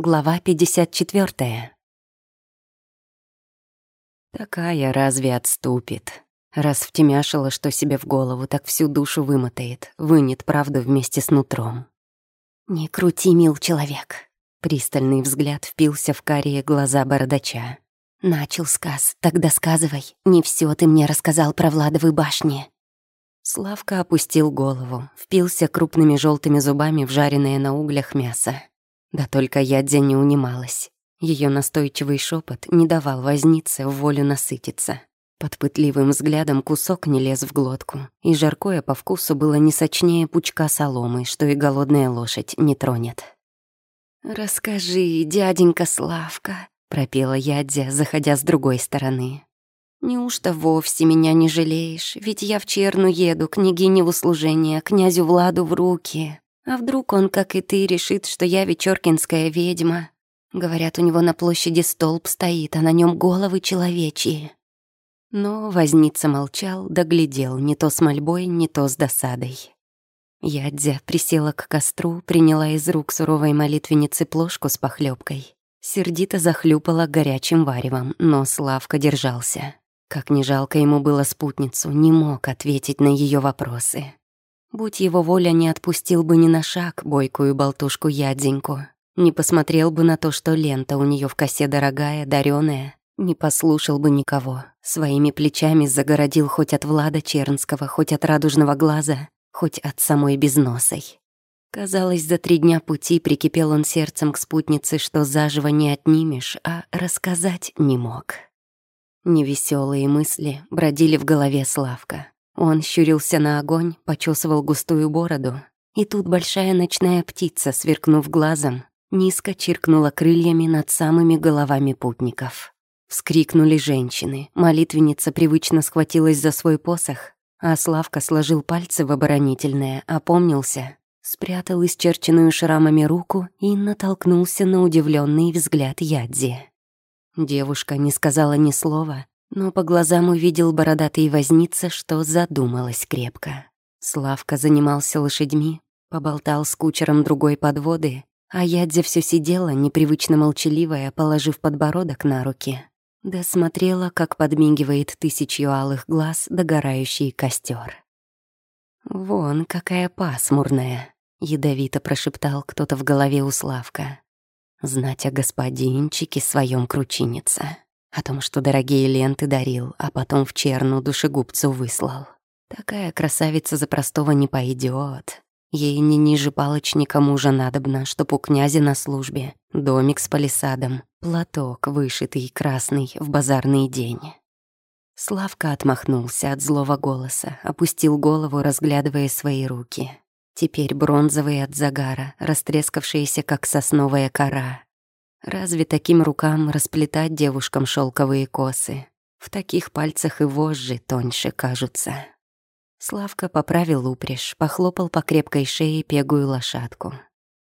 Глава 54. Такая разве отступит? Раз втемяшила, что себе в голову, так всю душу вымотает, вынет правду вместе с нутром. «Не крути, мил человек!» Пристальный взгляд впился в карие глаза бородача. «Начал сказ, тогда сказывай. Не все ты мне рассказал про Владовы башни». Славка опустил голову, впился крупными желтыми зубами в жареное на углях мясо. Да только Ядзя не унималась. Ее настойчивый шепот не давал возниться в волю насытиться. Под пытливым взглядом кусок не лез в глотку, и жаркое по вкусу было не сочнее пучка соломы, что и голодная лошадь не тронет. «Расскажи, дяденька Славка», — пропела Ядзя, заходя с другой стороны. «Неужто вовсе меня не жалеешь? Ведь я в Черну еду, княгине в услужение, князю Владу в руки. А вдруг он, как и ты, решит, что я вечеркинская ведьма? Говорят, у него на площади столб стоит, а на нем головы человечьи. Но возница молчал, доглядел не то с мольбой, не то с досадой. Ядзя присела к костру, приняла из рук суровой молитвенницы плошку с похлебкой. Сердито захлюпала горячим варевом, но Славка держался. Как ни жалко ему было спутницу, не мог ответить на ее вопросы. Будь его воля, не отпустил бы ни на шаг бойкую болтушку Ядзеньку. Не посмотрел бы на то, что лента у нее в косе дорогая, дарёная. Не послушал бы никого. Своими плечами загородил хоть от Влада Чернского, хоть от радужного глаза, хоть от самой безносой. Казалось, за три дня пути прикипел он сердцем к спутнице, что заживо не отнимешь, а рассказать не мог. Невеселые мысли бродили в голове Славка. Он щурился на огонь, почесывал густую бороду, и тут большая ночная птица, сверкнув глазом, низко чиркнула крыльями над самыми головами путников. Вскрикнули женщины, молитвенница привычно схватилась за свой посох, а Славка сложил пальцы в оборонительное, опомнился, спрятал исчерченную шрамами руку и натолкнулся на удивленный взгляд Ядзи. Девушка не сказала ни слова, но по глазам увидел бородатый возница, что задумалась крепко. Славка занимался лошадьми, поболтал с кучером другой подводы, а Ядзя все сидела, непривычно молчаливая, положив подбородок на руки. Да смотрела, как подмигивает тысячью алых глаз догорающий костер. «Вон какая пасмурная», — ядовито прошептал кто-то в голове у Славка. «Знать о господинчике своем кручиница» о том, что дорогие ленты дарил, а потом в черну душегубцу выслал. Такая красавица за простого не пойдет. Ей не ниже палочника мужа надобно, чтоб у князя на службе домик с палисадом, платок вышитый красный в базарный день. Славка отмахнулся от злого голоса, опустил голову, разглядывая свои руки. Теперь бронзовые от загара, растрескавшиеся, как сосновая кора. Разве таким рукам расплетать девушкам шелковые косы? В таких пальцах и вожжи тоньше кажутся. Славка поправил упряжь, похлопал по крепкой шее пегую лошадку.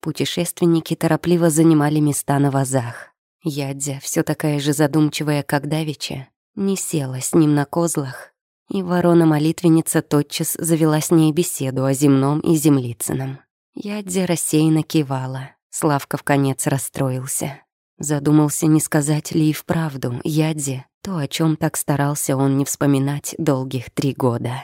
Путешественники торопливо занимали места на вазах. Ядзя, все такая же задумчивая, как Давича, не села с ним на козлах, и ворона-молитвенница тотчас завела с ней беседу о земном и землицыном. Ядзя рассеянно кивала. Славка в конец расстроился. Задумался, не сказать ли и вправду Яде то, о чем так старался он не вспоминать долгих три года.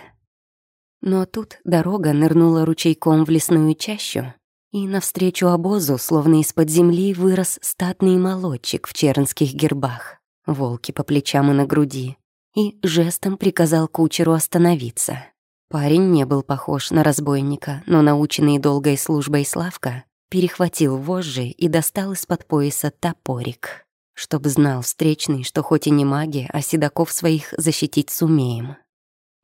Но тут дорога нырнула ручейком в лесную чащу, и навстречу обозу, словно из-под земли, вырос статный молодчик в чернских гербах, волки по плечам и на груди, и жестом приказал кучеру остановиться. Парень не был похож на разбойника, но наученный долгой службой Славка перехватил вожжи и достал из-под пояса топорик, чтобы знал встречный, что хоть и не маги, а седаков своих защитить сумеем.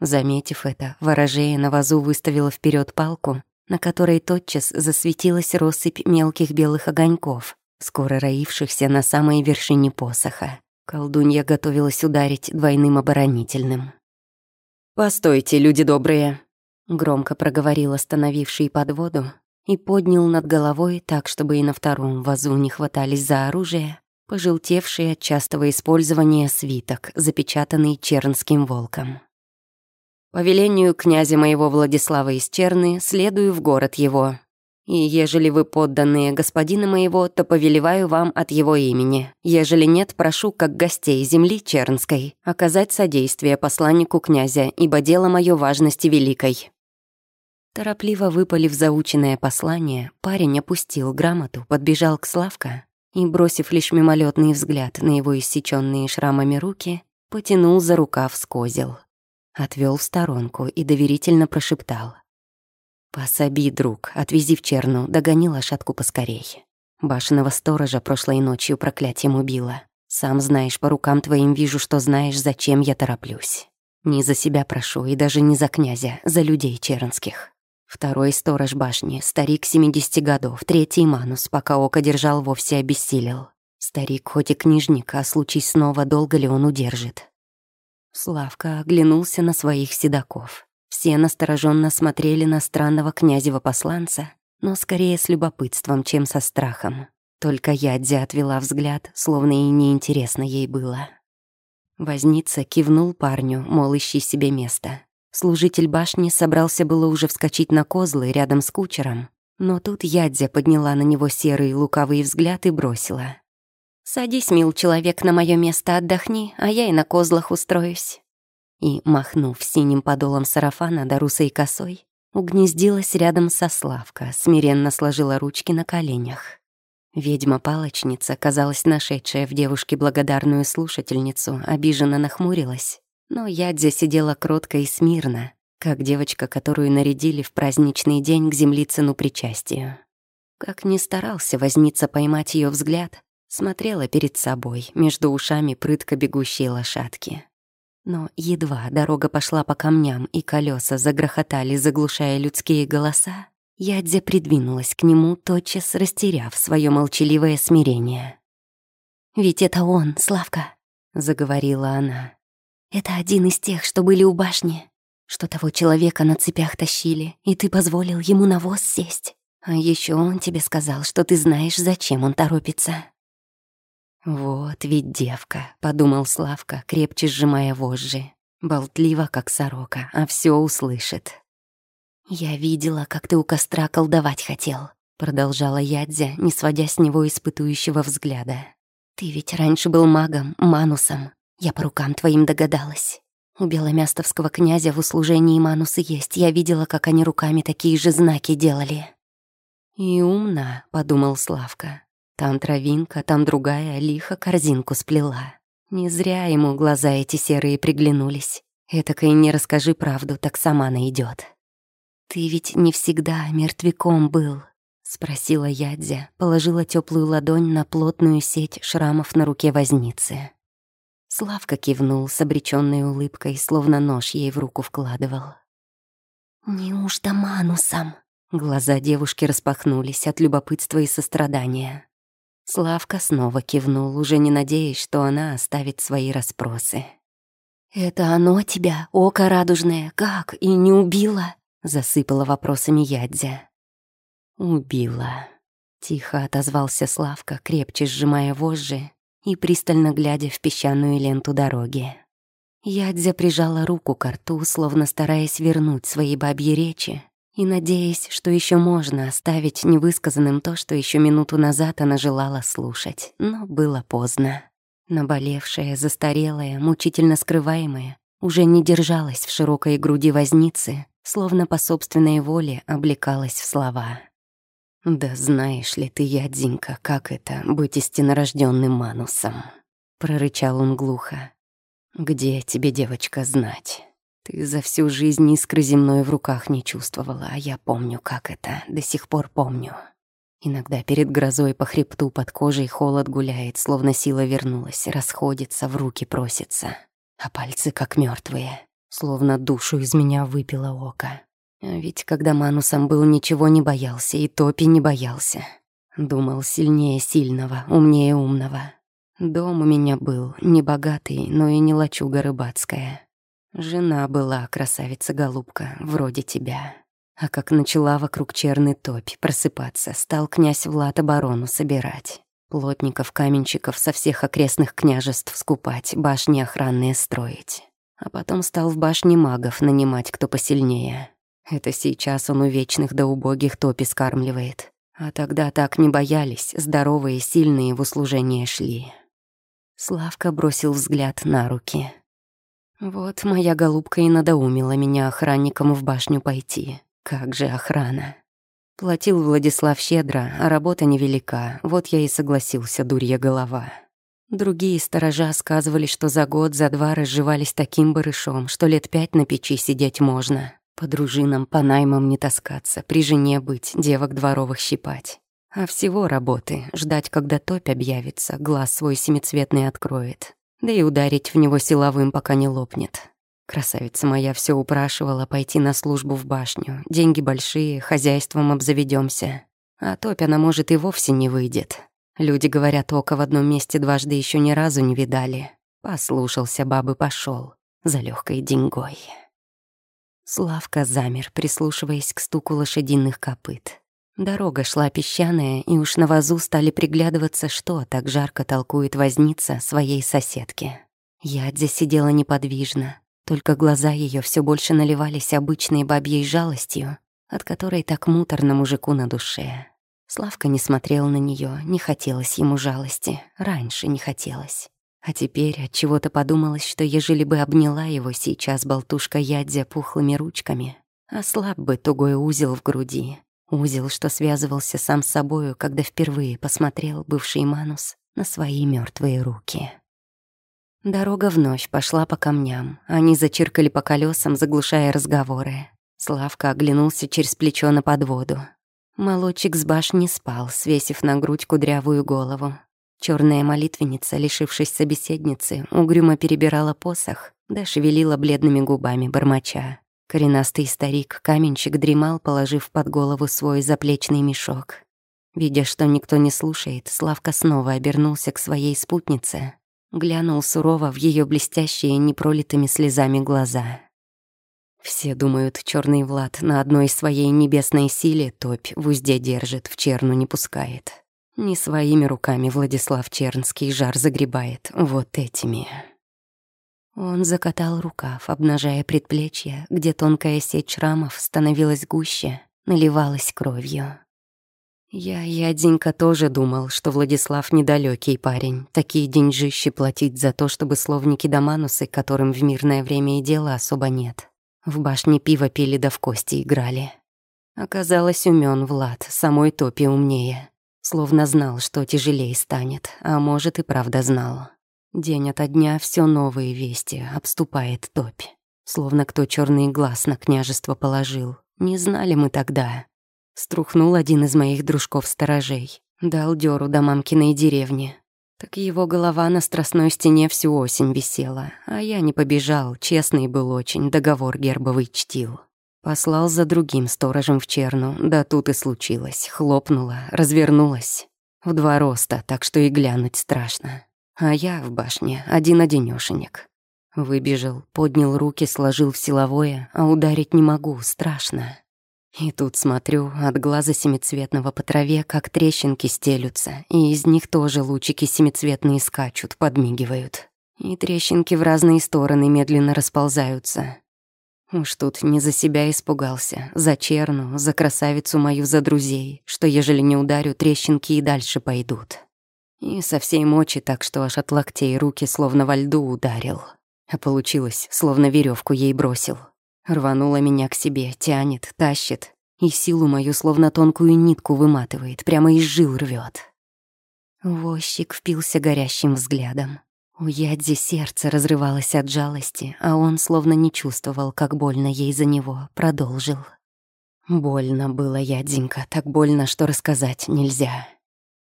Заметив это, ворожея на вазу выставила вперед палку, на которой тотчас засветилась россыпь мелких белых огоньков, скоро роившихся на самой вершине посоха. Колдунья готовилась ударить двойным оборонительным. «Постойте, люди добрые!» — громко проговорил остановивший под воду, и поднял над головой так, чтобы и на втором вазу не хватались за оружие, пожелтевший от частого использования свиток, запечатанный чернским волком. «По велению князя моего Владислава из Черны следую в город его. И ежели вы подданные господина моего, то повелеваю вам от его имени. Ежели нет, прошу, как гостей земли Чернской, оказать содействие посланнику князя, ибо дело мое важности великой». Торопливо выпалив заученное послание, парень опустил грамоту, подбежал к Славка и, бросив лишь мимолетный взгляд на его иссеченные шрамами руки, потянул за рукав с козел. Отвел в сторонку и доверительно прошептал. «Пособи, друг, отвези в Черну, догони лошадку поскорей. Башенного сторожа прошлой ночью проклятием убила. Сам знаешь, по рукам твоим вижу, что знаешь, зачем я тороплюсь. Не за себя прошу, и даже не за князя, за людей чернских. Второй сторож башни, старик 70 годов, третий Манус, пока око держал, вовсе обессилел. Старик хоть и книжник, а случай снова долго ли он удержит? Славка оглянулся на своих седаков. Все настороженно смотрели на странного князева посланца, но скорее с любопытством, чем со страхом. Только Ядзя отвела взгляд, словно и неинтересно ей было. Возница кивнул парню, мол, ищи себе место. Служитель башни собрался было уже вскочить на козлы рядом с кучером, но тут Ядзя подняла на него серый лукавый взгляд и бросила. «Садись, мил человек, на мое место отдохни, а я и на козлах устроюсь» и, махнув синим подолом сарафана до русой косой, угнездилась рядом со Славка, смиренно сложила ручки на коленях. Ведьма-палочница, казалось, нашедшая в девушке благодарную слушательницу, обиженно нахмурилась, но Ядзя сидела кротко и смирно, как девочка, которую нарядили в праздничный день к землицыну причастию. Как ни старался возниться поймать ее взгляд, смотрела перед собой, между ушами прытко бегущие лошадки. Но едва дорога пошла по камням и колеса загрохотали, заглушая людские голоса, Ядзя придвинулась к нему, тотчас растеряв свое молчаливое смирение. «Ведь это он, Славка», — заговорила она. «Это один из тех, что были у башни, что того человека на цепях тащили, и ты позволил ему на воз сесть. А еще он тебе сказал, что ты знаешь, зачем он торопится». «Вот ведь девка», — подумал Славка, крепче сжимая вожжи. Болтлива, как сорока, а все услышит. «Я видела, как ты у костра колдовать хотел», — продолжала Ядзя, не сводя с него испытующего взгляда. «Ты ведь раньше был магом, манусом. Я по рукам твоим догадалась. У беломястовского князя в услужении манусы есть. Я видела, как они руками такие же знаки делали». «И умна», — подумал Славка. Там травинка, там другая лихо корзинку сплела. Не зря ему глаза эти серые приглянулись. Этакой не расскажи правду, так сама найдет. «Ты ведь не всегда мертвяком был», — спросила Ядзя, положила теплую ладонь на плотную сеть шрамов на руке возницы. Славка кивнул с обреченной улыбкой, словно нож ей в руку вкладывал. «Неужто манусом?» Глаза девушки распахнулись от любопытства и сострадания. Славка снова кивнул, уже не надеясь, что она оставит свои расспросы. «Это оно тебя, око радужное, как, и не убило?» — засыпала вопросами Ядзя. «Убила», — тихо отозвался Славка, крепче сжимая вожжи и пристально глядя в песчаную ленту дороги. Ядзя прижала руку к рту, словно стараясь вернуть свои бабьи речи, и надеясь, что еще можно оставить невысказанным то, что еще минуту назад она желала слушать, но было поздно. Наболевшая, застарелая, мучительно скрываемая, уже не держалась в широкой груди возницы, словно по собственной воле облекалась в слова. «Да знаешь ли ты, Ядзинька, как это — быть истиннорожденным манусом?» — прорычал он глухо. «Где тебе, девочка, знать?» Ты за всю жизнь искры земной в руках не чувствовала, а я помню, как это, до сих пор помню. Иногда перед грозой по хребту под кожей холод гуляет, словно сила вернулась, расходится, в руки просится. А пальцы как мертвые, словно душу из меня выпило око. А ведь когда Манусом был, ничего не боялся, и топи не боялся. Думал сильнее сильного, умнее умного. Дом у меня был, не богатый, но и не лачуга рыбацкая. Жена была красавица-голубка, вроде тебя. А как начала вокруг черной топь просыпаться, стал князь Влад оборону собирать. Плотников, каменщиков со всех окрестных княжеств скупать, башни охранные строить. А потом стал в башне магов нанимать, кто посильнее. Это сейчас он у вечных до убогих топи скармливает. А тогда так не боялись, здоровые, сильные в услужение шли. Славка бросил взгляд на руки. Вот моя голубка и надоумила меня охранником в башню пойти. Как же охрана. Платил Владислав щедро, а работа невелика. Вот я и согласился, дурья голова. Другие сторожа сказывали, что за год, за два разживались таким барышом, что лет пять на печи сидеть можно. По дружинам, по наймам не таскаться, при жене быть, девок дворовых щипать. А всего работы — ждать, когда топь объявится, глаз свой семицветный откроет. Да и ударить в него силовым, пока не лопнет. Красавица моя все упрашивала пойти на службу в башню. Деньги большие, хозяйством обзаведемся. А топь она, может, и вовсе не выйдет. Люди говорят, око в одном месте дважды еще ни разу не видали. Послушался бабы, пошел за легкой деньгой. Славка замер, прислушиваясь к стуку лошадиных копыт. Дорога шла песчаная, и уж на вазу стали приглядываться, что так жарко толкует возница своей соседке. Ядзя сидела неподвижно, только глаза ее все больше наливались обычной бабьей жалостью, от которой так муторно мужику на душе. Славка не смотрел на нее, не хотелось ему жалости, раньше не хотелось. А теперь от чего то подумалось, что ежели бы обняла его сейчас болтушка Ядзя пухлыми ручками, ослаб бы тугой узел в груди, узел, что связывался сам с собою, когда впервые посмотрел бывший Манус на свои мертвые руки. Дорога вновь пошла по камням. Они зачиркали по колесам, заглушая разговоры. Славка оглянулся через плечо на подводу. Молодчик с башни спал, свесив на грудь кудрявую голову. Черная молитвенница, лишившись собеседницы, угрюмо перебирала посох, да шевелила бледными губами бормоча. Коренастый старик-каменщик дремал, положив под голову свой заплечный мешок. Видя, что никто не слушает, Славка снова обернулся к своей спутнице, Глянул сурово в ее блестящие, непролитыми слезами глаза. Все думают, черный Влад на одной своей небесной силе топь в узде держит, в черну не пускает. Не своими руками Владислав Чернский жар загребает, вот этими. Он закатал рукав, обнажая предплечье, где тонкая сеть шрамов становилась гуще, наливалась кровью. Я, Яденька, тоже думал, что Владислав недалекий парень. Такие деньжищи платить за то, чтобы словники да которым в мирное время и дела особо нет. В башне пиво пили да в кости играли. Оказалось, умен Влад, самой топи умнее. Словно знал, что тяжелее станет, а может и правда знал. День ото дня все новые вести, обступает топь. Словно кто черный глаз на княжество положил. Не знали мы тогда, Струхнул один из моих дружков-сторожей. Дал дёру до мамкиной деревни. Так его голова на страстной стене всю осень висела, а я не побежал, честный был очень, договор гербовый чтил. Послал за другим сторожем в черну, да тут и случилось. Хлопнула, развернулась. В два роста, так что и глянуть страшно. А я в башне один-одинёшенек. Выбежал, поднял руки, сложил в силовое, а ударить не могу, страшно. И тут смотрю, от глаза семицветного по траве, как трещинки стелются, и из них тоже лучики семицветные скачут, подмигивают. И трещинки в разные стороны медленно расползаются. Уж тут не за себя испугался, за черну, за красавицу мою, за друзей, что ежели не ударю, трещинки и дальше пойдут. И со всей мочи так, что аж от локтей руки словно во льду ударил. А получилось, словно веревку ей бросил. Рванула меня к себе, тянет, тащит, и силу мою словно тонкую нитку выматывает, прямо из жил рвет. Возчик впился горящим взглядом. У Ядзи сердце разрывалось от жалости, а он словно не чувствовал, как больно ей за него, продолжил. Больно было, Ядзенька, так больно, что рассказать нельзя.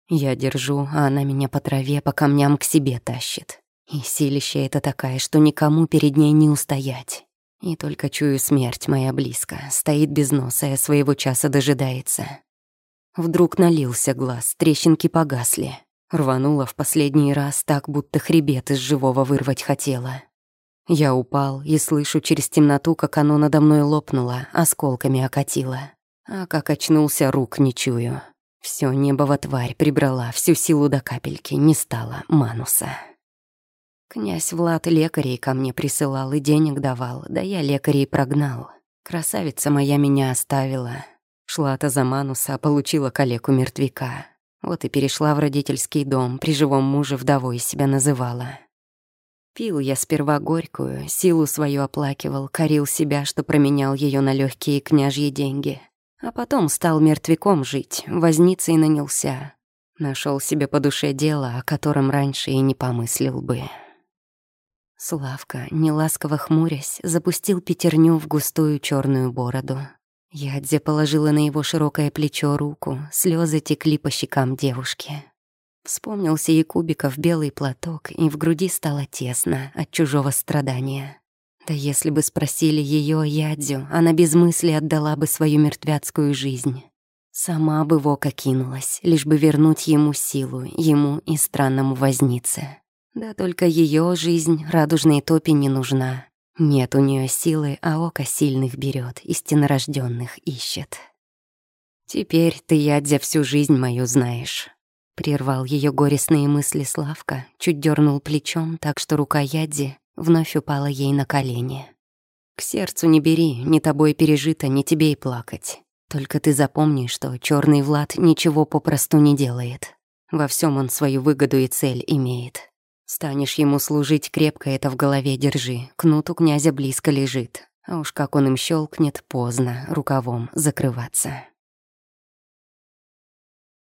Я держу, а она меня по траве, по камням к себе тащит. И силища это такая, что никому перед ней не устоять. И только чую смерть моя близко, стоит без носа и своего часа дожидается. Вдруг налился глаз, трещинки погасли. Рванула в последний раз так, будто хребет из живого вырвать хотела. Я упал и слышу через темноту, как оно надо мной лопнуло, осколками окатило. А как очнулся, рук не чую. Всё небо во тварь прибрала, всю силу до капельки, не стало мануса. Князь Влад лекарей ко мне присылал и денег давал, да я лекарей прогнал. Красавица моя меня оставила. Шла-то за Мануса, получила калеку мертвяка. Вот и перешла в родительский дом, при живом муже вдовой себя называла. Пил я сперва горькую, силу свою оплакивал, корил себя, что променял ее на легкие княжьи деньги. А потом стал мертвяком жить, возницей нанялся. Нашел себе по душе дело, о котором раньше и не помыслил бы. Славка, неласково хмурясь, запустил пятерню в густую черную бороду. Ядзе положила на его широкое плечо руку, слезы текли по щекам девушки. Вспомнился Якубиков белый платок, и в груди стало тесно от чужого страдания. Да если бы спросили ее Ядзю, она без мысли отдала бы свою мертвяцкую жизнь. Сама бы Вока кинулась, лишь бы вернуть ему силу, ему и странному вознице. Да только ее жизнь радужной топи не нужна. Нет у нее силы, а око сильных берет, истиннорожденных ищет. Теперь ты, Ядзя, всю жизнь мою знаешь. Прервал ее горестные мысли Славка, чуть дернул плечом, так что рука Ядзи вновь упала ей на колени. К сердцу не бери, ни тобой пережито, ни тебе и плакать. Только ты запомни, что черный Влад ничего попросту не делает. Во всем он свою выгоду и цель имеет. Станешь ему служить, крепко это в голове держи. Кнут у князя близко лежит. А уж как он им щелкнет, поздно рукавом закрываться.